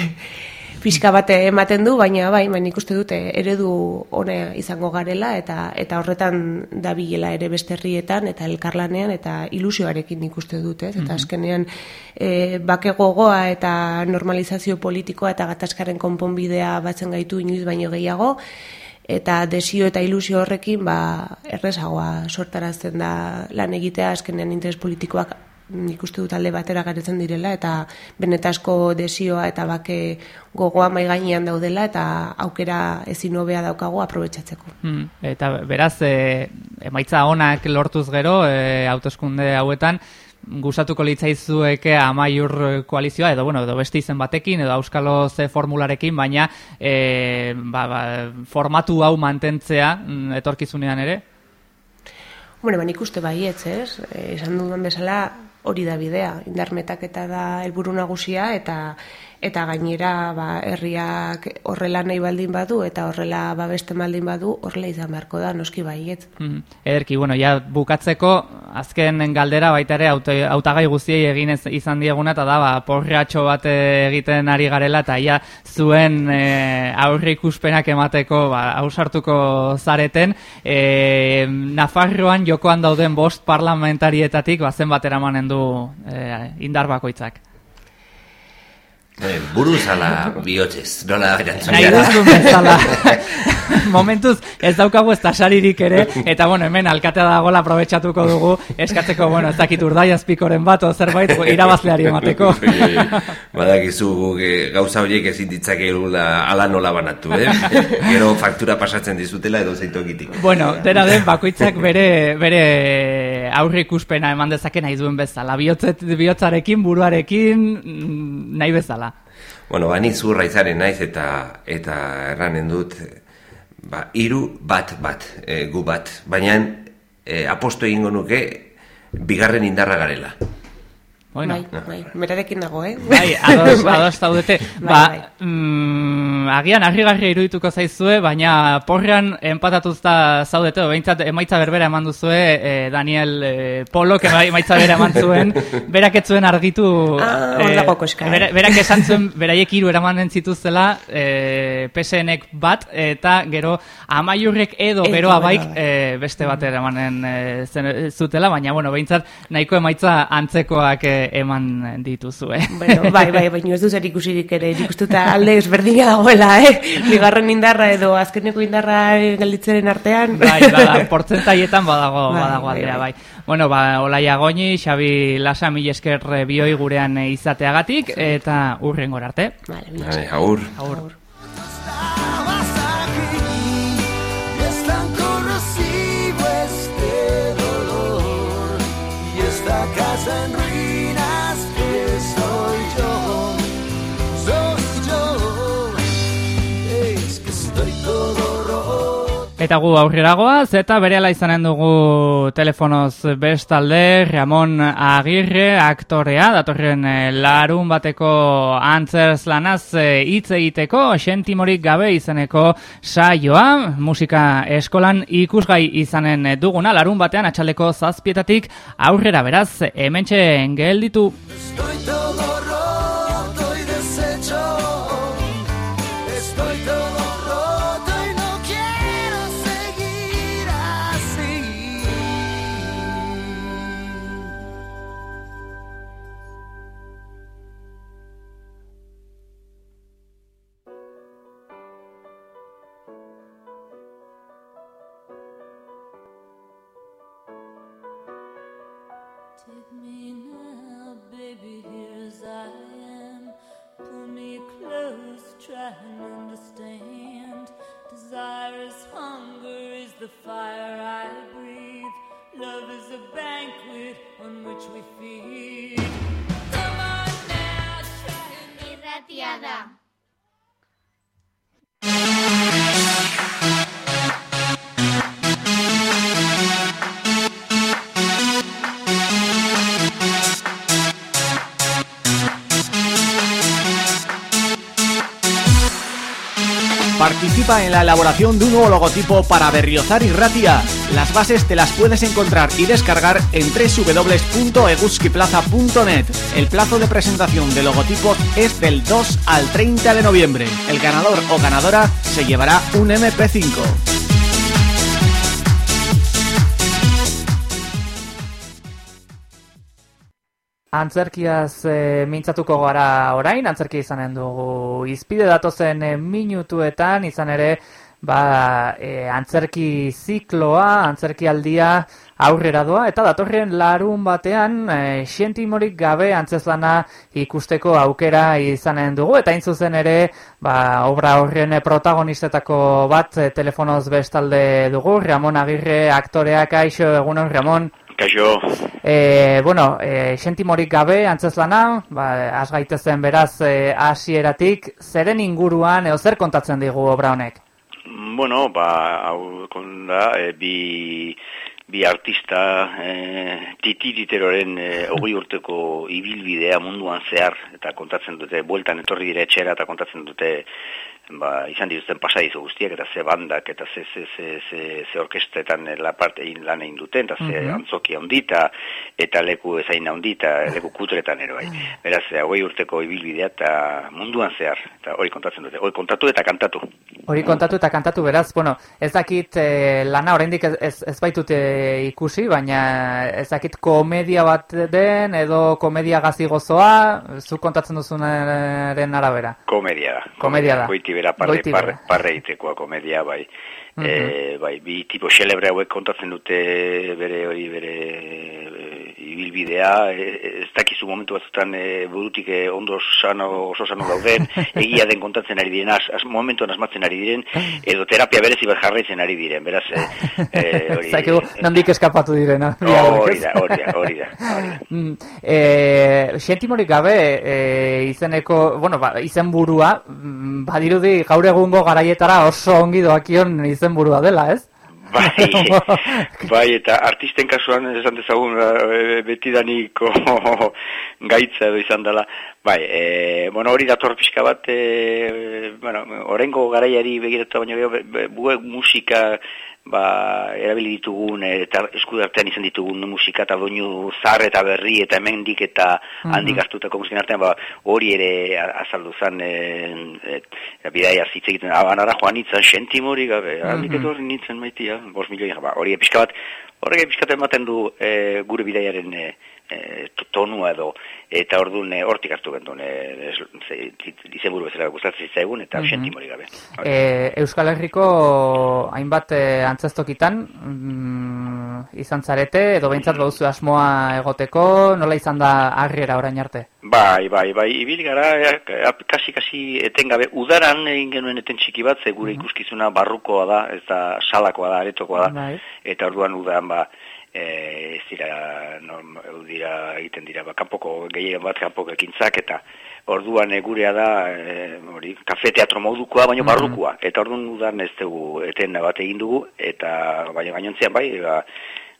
pixka bate ematen du, baina bai, baina ikuste dute eredu honea izango garela eta eta horretan dabilela ere beste herrietan eta elkarlanean eta ilusioarekin ikuste dute, ez? Eta mhm. azkenean e, bake gogoa eta normalizazio politikoa eta gatazkaren konponbidea batzen gaitu inoiz baino gehiago eta desio eta ilusio horrekin ba erresagoa sortarazten da lan egitea azkenean interes politikoak nik uste dut alde batera garetzen direla eta benetasko desioa eta bake gogoa mai gainean daudela eta aukera ezin hobea daukago aprobetsatzeko. Hmm, eta beraz, e, emaitza onak lortuz gero, e, autoskunde hauetan, gustatuko litzaizueke amaiur koalizioa, edo, bueno, edo beste izen batekin, edo Euskalo ze formularekin, baina e, ba, ba, formatu hau mantentzea mm, etorkizunean ere? Bueno, ba, nik uste baietz, ez? E, esan dudan bezala hori da bidea, indarmetak eta da helburu nagusia, eta eta gainera ba, herriak horrela nahi baldin badu eta horrela babeste baldin badu horrela izan beharko da noski baiet. Mm Ederki, bueno, ja bukatzeko azken galdera baita ere hautagai guztiei egin izan dieguna eta da ba, porratxo bat egiten ari garela eta ja zuen e, aurre ikuspenak emateko ba, ausartuko zareten e, Nafarroan jokoan dauden bost parlamentarietatik bazen bat eramanen du e, indar bakoitzak. Eh, buru zala bihotzez, nola erantzun Nahi duzun bezala. Momentuz, ez daukagu ez tasaririk ere, eta bueno, hemen alkatea dagoela aprobetsatuko dugu, eskatzeko, bueno, ez dakit urdai azpikoren bat, o zerbait, irabazleari emateko. Badakizu eh, gauza horiek ezin ditzake ala nola banatu, eh? Gero faktura pasatzen dizutela edo zeitu egitik. Bueno, dena den, bakoitzak bere, bere aurre ikuspena eman dezake nahi duen bezala. Bihotzet, bihotzarekin, buruarekin, mm, nahi bezala. Bueno, bani zurra izaren naiz eta eta erranen dut ba, iru bat bat e, gu bat, baina e, aposto egingo nuke bigarren indarra garela. Bueno, bai, bai, merarekin dago, eh? Bai, ados, ados zaudete. bai, ba, bai. Mm, agian harrigarria irudituko zaizue, baina porrean empatatuta zaudete, behintzat emaitza berbera eman duzue e, Daniel e, Polo, que bai, emaitza berbera eman zuen, berak etzuen argitu... Ah, e, eska, eh? berak esan zuen, beraiek iru eraman zituztela e, PSNek bat, eta gero amaiurrek edo beroa baik e, beste bat eramanen e, zutela, baina, bueno, behintzat nahiko emaitza antzekoak e, eman dituzue. Bueno, bai, bai, baina ez duzer ikusirik ere, ikustuta alde ezberdina dagoela, eh? Bigarren indarra edo azkeneko indarra galditzeren artean. Bai, bada, portzentaietan badago, bai, badago bai, aldea, bai. bai. Bueno, ba, Olaia Goñi, Xabi Lasa, mil esker bioi gurean izateagatik, eta urren arte. Vale, vale, aur. Aur. Eta gu aurreragoaz, eta bere izanen dugu telefonoz bestalde, Ramon Agirre, aktorea, datorren eh, larun bateko antzerz lanaz eh, hitz egiteko, sentimorik gabe izeneko saioa, musika eskolan ikusgai izanen duguna, larun batean atxaleko zazpietatik aurrera beraz, hementxe gelditu. try and understand. Desire is hunger, is the fire Participa en la elaboración de un nuevo logotipo para Berriozar y Ratia. Las bases te las puedes encontrar y descargar en www.eguskiplaza.net. El plazo de presentación de logotipos es del 2 al 30 de noviembre. El ganador o ganadora se llevará un MP5. Antzerkiaz e, mintzatuko gara orain, antzerkia izanen dugu izpide datozen e, minutuetan, izan ere, ba, e, antzerki zikloa, antzerki aldia aurrera doa, eta datorren larun batean, e, xentimorik gabe antzezlana ikusteko aukera izanen dugu, eta intzuzen ere, ba, obra horren protagonistetako bat telefonoz bestalde dugu, Ramon Agirre aktoreak, aixo, egunon, Ramon? Kaixo. E, bueno, e, sentimorik gabe antzezlana, ba, az gaitezen beraz e, hasieratik zeren inguruan, eo zer kontatzen digu obra honek? Bueno, ba, hau konda, e, bi, bi artista e, titi diteroren e, hogei urteko ibilbidea munduan zehar, eta kontatzen dute, bueltan etorri dire etxera, eta kontatzen dute ba, izan dituzten pasadizu guztiak, eta ze bandak, eta ze, ze, ze, ze, ze orkestetan la parte egin lan egin duten, eta ze mm antzokia ondita, eta leku ezain ondita, leku kutretan ero, bai. Beraz, hogei urteko ibilbidea, eta munduan zehar, eta hori kontatzen dute, hori kontatu eta kantatu. Hori kontatu eta kantatu, beraz, bueno, ez dakit eh, lana oraindik ez, ez, ez baitute ikusi, baina ez dakit komedia bat den, edo komedia gazi gozoa, zu kontatzen duzunaren arabera. Komedia da. Komedia da bera parre, parre, parre itekoa komedia, bai. Uh -huh. e, bai, bi tipo xelebre hauek kontatzen dute bere hori bere ibilbidea, e, ez dakizu momentu batzutan e, burutik e, ondo sano, oso sano dauden, egia den kontatzen ari diren, az, az momentuan asmatzen ari diren, edo terapia berezi bat jarraitzen ari diren, beraz, e, e, hori... Zakigu, nandik eskapatu direna. Hori da, hori da, hori da. Mm, e, Xentimorik gabe, e, izeneko, bueno, ba, izen burua, mm, badirudi gaur egungo garaietara oso ongi doakion izenburua dela, ez? Bai, bai, eta artisten kasuan esan dezagun e, betidaniko gaitza edo izan dela. Bai, e, bueno, hori dator pixka bat, e, bueno, orengo garaiari begiratu baina buek musika ba, erabili ditugun eta eskudartean izan ditugun musika eta doinu zar eta berri eta hemendik eta mm -hmm. handik hartutako musikin artean ba, hori ere azaldu zen e, e, e, bidea zitze egiten abanara joan itzan sentimori gabe mm -hmm. edo hori nintzen maitia bos milioi ba, hori epizka bat horrek epizkat ematen du e, gure bideiaren e, e, tonua edo eta ordun hortik hartu gendun e, izenburu bezala gustatzen zaigun eta mm -hmm. gabe e, Euskal Herriko hainbat e, antzestokitan mm, izan zarete edo behintzat bauzu asmoa egoteko nola izan da harriera orain arte? Bai, bai, bai, ibil gara e, kasi kasi etengabe udaran egin genuen eten txiki bat ze gure -hmm. ikuskizuna barrukoa da eta salakoa da, aretokoa da bai. eta orduan udan ba eh ez dira norm, dira egiten dira ba kanpoko gehien bat kanpoko ekintzak eta orduan egurea da e, hori kafe teatro modukoa baino mm barrukoa. Eta orduan udan ez dugu eten bat egin dugu eta baina gainontzean bai ba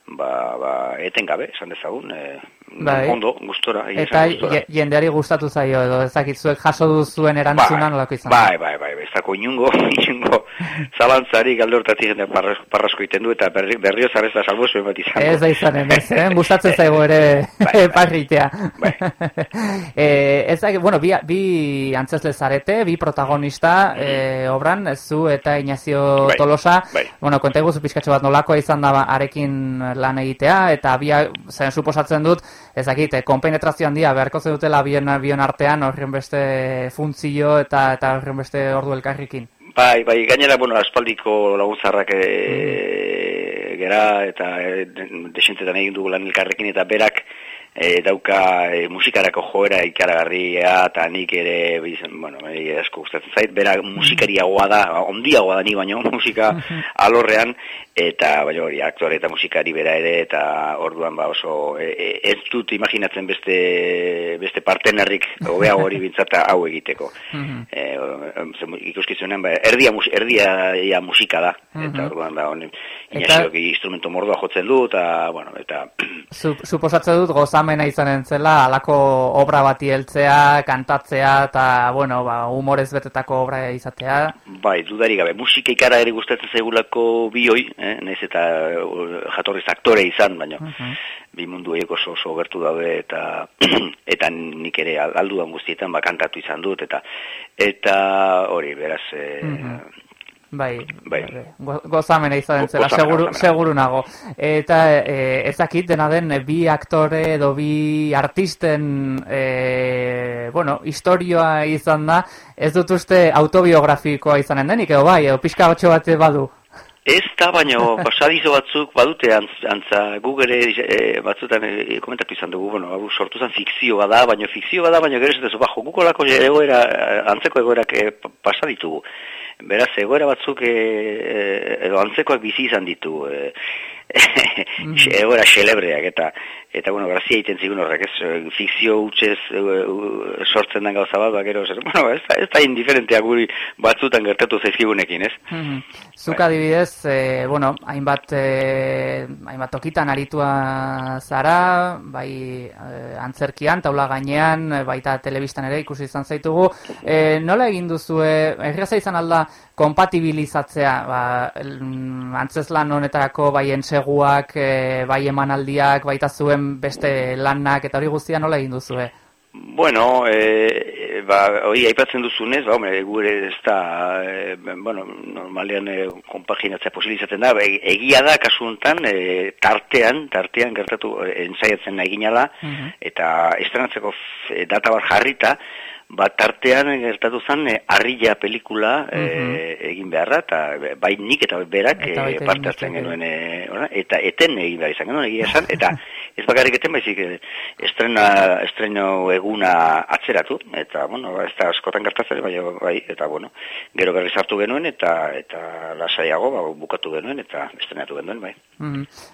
ba, ba eten gabe esan dezagun e, bai. ondo, gustora. Eta jendeari gustatu zaio edo ezakitzuek jaso duzuen erantzunan bai, izan. Bai, bai, bai, ez dako inungo, inungo zalantzari galde hortatik jende parrasko iten du eta berri, berrio zarez da salbo zuen bat izango. Ez da izan emez, eh? gustatzen zaigo ere bai, parritea. Bai. ez da, bueno, bi, bi antzesle zarete, bi protagonista mm -hmm. obran, ez zu eta Inazio bai, Tolosa. Bai. Bueno, konta eguzu pizkatxo bat nolakoa izan da arekin lan egitea, eta bi, zen suposatzen dut, ez dakit, eh, konpenetrazio handia beharko dutela bien, bion artean horren beste funtzio eta eta horren beste ordu elkarrikin. Bai, bai, gainera, bueno, aspaldiko laguntzarrak e, mm. gera eta e, desentetan egin dugu lan elkarrekin eta berak e, dauka e, musikarako joera ikaragarria eta nik ere bizen, bueno, e, asko gustatzen zait, bera musikariagoa da, ondiagoa da ni baino musika alorrean eta bai hori aktore eta musikari bera ere eta orduan ba oso e, e, ez dut imaginatzen beste beste partenerrik hobea hori bintzata hau egiteko. eh ikuskizunen ba erdia erdia ia musika da. Eta orduan da honen instrumentu mordoa jotzen du eta bueno eta suposatzen dut goza gozamena izanen zela, alako obra bati heltzea, kantatzea, eta, bueno, ba, humorez betetako obra izatea. Bai, dudari gabe, musika ikara ere gustatzen zaigulako bioi, eh? naiz eta uh, jatorriz aktore izan, baina uh -huh. bi mundu eko oso, oso gertu daude, eta, eta nik ere alduan guztietan, ba, kantatu izan dut, eta, eta hori, beraz, eh, Bai, bai. bai. gozamena izan zela, seguru, seguru nago. Eta e, ezakit dena den bi aktore edo bi artisten e, bueno, historioa izan da, ez dut uste autobiografikoa izanen denik, edo bai, edo pixka batxo bat badu. Ez da, baina pasadizo batzuk badute antza Google e, batzutan e, komentatu izan dugu, bueno, hau sortu zen fikzioa da, baina fikzioa da, baina gero ez da, bajo Googleako egoera, antzeko egoerak e, pasaditugu beraz egoera batzuk e, edo antzekoak bizi izan ditu e, mm. egoera xelebreak, eta, eta bueno, grazia egiten zigun horrek, ez, fikzio utxez sortzen den gauza bat, bakero, zer, bueno, ez, ez da indiferentea guri batzutan gertatu zaizkigunekin, ez? Mm -hmm. Zuk adibidez, e, bueno, hainbat, e, hainbat tokitan aritua zara, bai antzerkian, taula gainean, baita telebistan ere ikusi izan zaitugu, e, nola egin duzu, erraza izan alda, kompatibilizatzea ba, antzeslan honetarako bai entseguak, e, bai emanaldiak, baita zuen beste lanak eta hori guztia nola egin duzue? Bueno, e, ba, hori aipatzen duzunez, ba, hombre, gure ez da, e, bueno, normalean e, kompaginatzea posibilizatzen da, e, egia da, kasu honetan, e, tartean, tartean gertatu ensaiatzen nahi ginala, uh eta estrenatzeko data bat jarrita, bat tartean gertatu zen e, arrilla pelikula e, egin beharra eta bai nik eta berak eta e, parte hartzen genuen e, eta eten egin behar izan genuen egia esan eta ez bakarrik eten baizik estrena, estreno eguna atzeratu eta bueno, ez da askotan gertatzen bai, bai, eta bueno, gero berri sartu genuen eta eta lasaiago ba, bukatu genuen eta estrenatu genuen bai.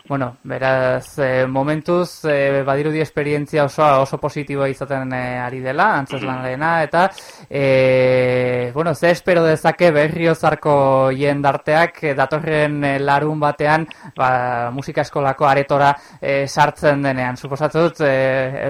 Bueno, beraz e, momentuz e, badirudi esperientzia oso, oso positiboa izaten e, ari dela, antzeslan mm eta e, bueno, ze espero dezake berriozarko jendarteak e, datorren e, larun batean ba, musika eskolako aretora e, sartzen denean. Suposatzen dut, e,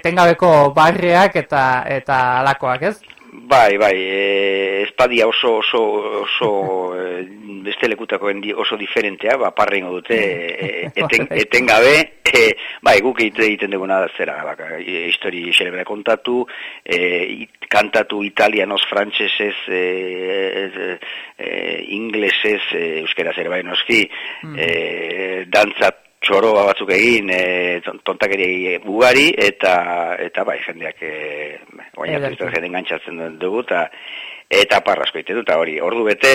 etengabeko barriak eta eta alakoak, ez? Bai, bai, e, espadia oso, oso, oso e, beste lekutako oso diferentea, ba, parrengo dute, e, eten, etengabe, e, bai, guk egiten duguna zera, baka, e, histori xerebra kontatu, e, kantatu italianos, frantsesez, e, e, e, inglesez, e, euskera zer bai noski, mm. e, dantzat, txoro batzuk egin e, tontakeri ugari eta eta bai jendeak eh oina jende enganchatzen dugu ta eta parrasko ite dut hori ordu bete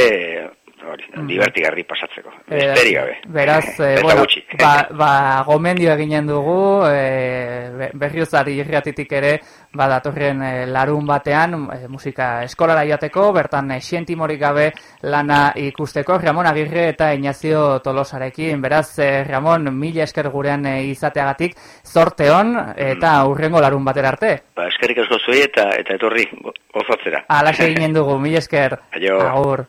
hori, mm. divertigarri pasatzeko. Esteria, be. Beraz, e, bueno, ba, ba, gomendio eginen dugu, e, berriozari irriatitik ere, ba, datorren e, larun batean, e, musika eskolara joateko, bertan e, sientimorik gabe lana ikusteko, Ramon Agirre eta Inazio Tolosarekin. Beraz, e, Ramon, mila esker gurean e, izateagatik, zorte hon, eta mm. urrengo larun batera arte. Ba, eskerik asko zuei eta, eta etorri, gozatzera. Ala eginen dugu, mila esker. Agur.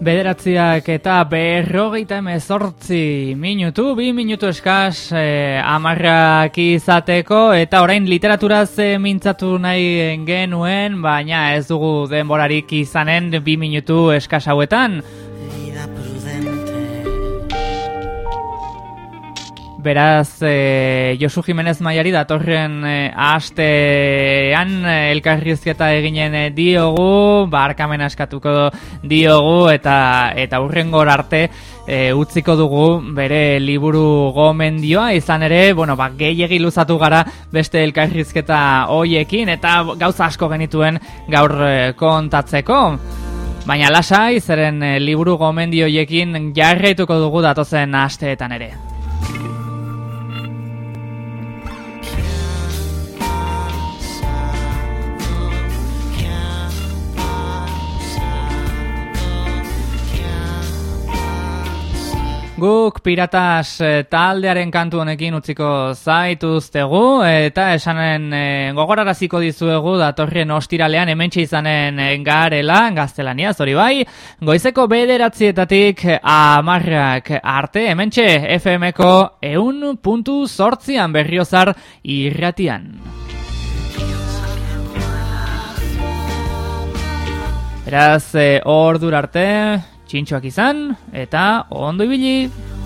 Bederatziak eta berrogeita emezortzi minutu, bi minutu eskaz eh, amarrak izateko eta orain literaturaz eh, mintzatu nahi genuen, baina ez dugu denborarik izanen bi minutu eskaz hauetan. Beraz, e, Josu Jimenez Maiari datorren e, astean e, elkarrizketa eginen e, diogu, barkamen askatuko diogu eta eta urrengor arte e, utziko dugu bere liburu gomendioa, izan ere, bueno, ba, gehiagi luzatu gara beste elkarrizketa hoiekin eta gauza asko genituen gaur e, kontatzeko. Baina lasai, zeren liburu gomendioiekin jarraituko dugu datozen asteetan ere. Guk piratas eh, taldearen kantu honekin utziko zaituztegu eta esanen e, gogoraraziko dizuegu datorren ostiralean hementxe izanen e, garela gaztelania zori bai goizeko bederatzietatik amarrak arte hementxe FM-ko eun puntu sortzian berriozar irratian. Beraz, hor arte, txintxoak izan, eta ondo ibili!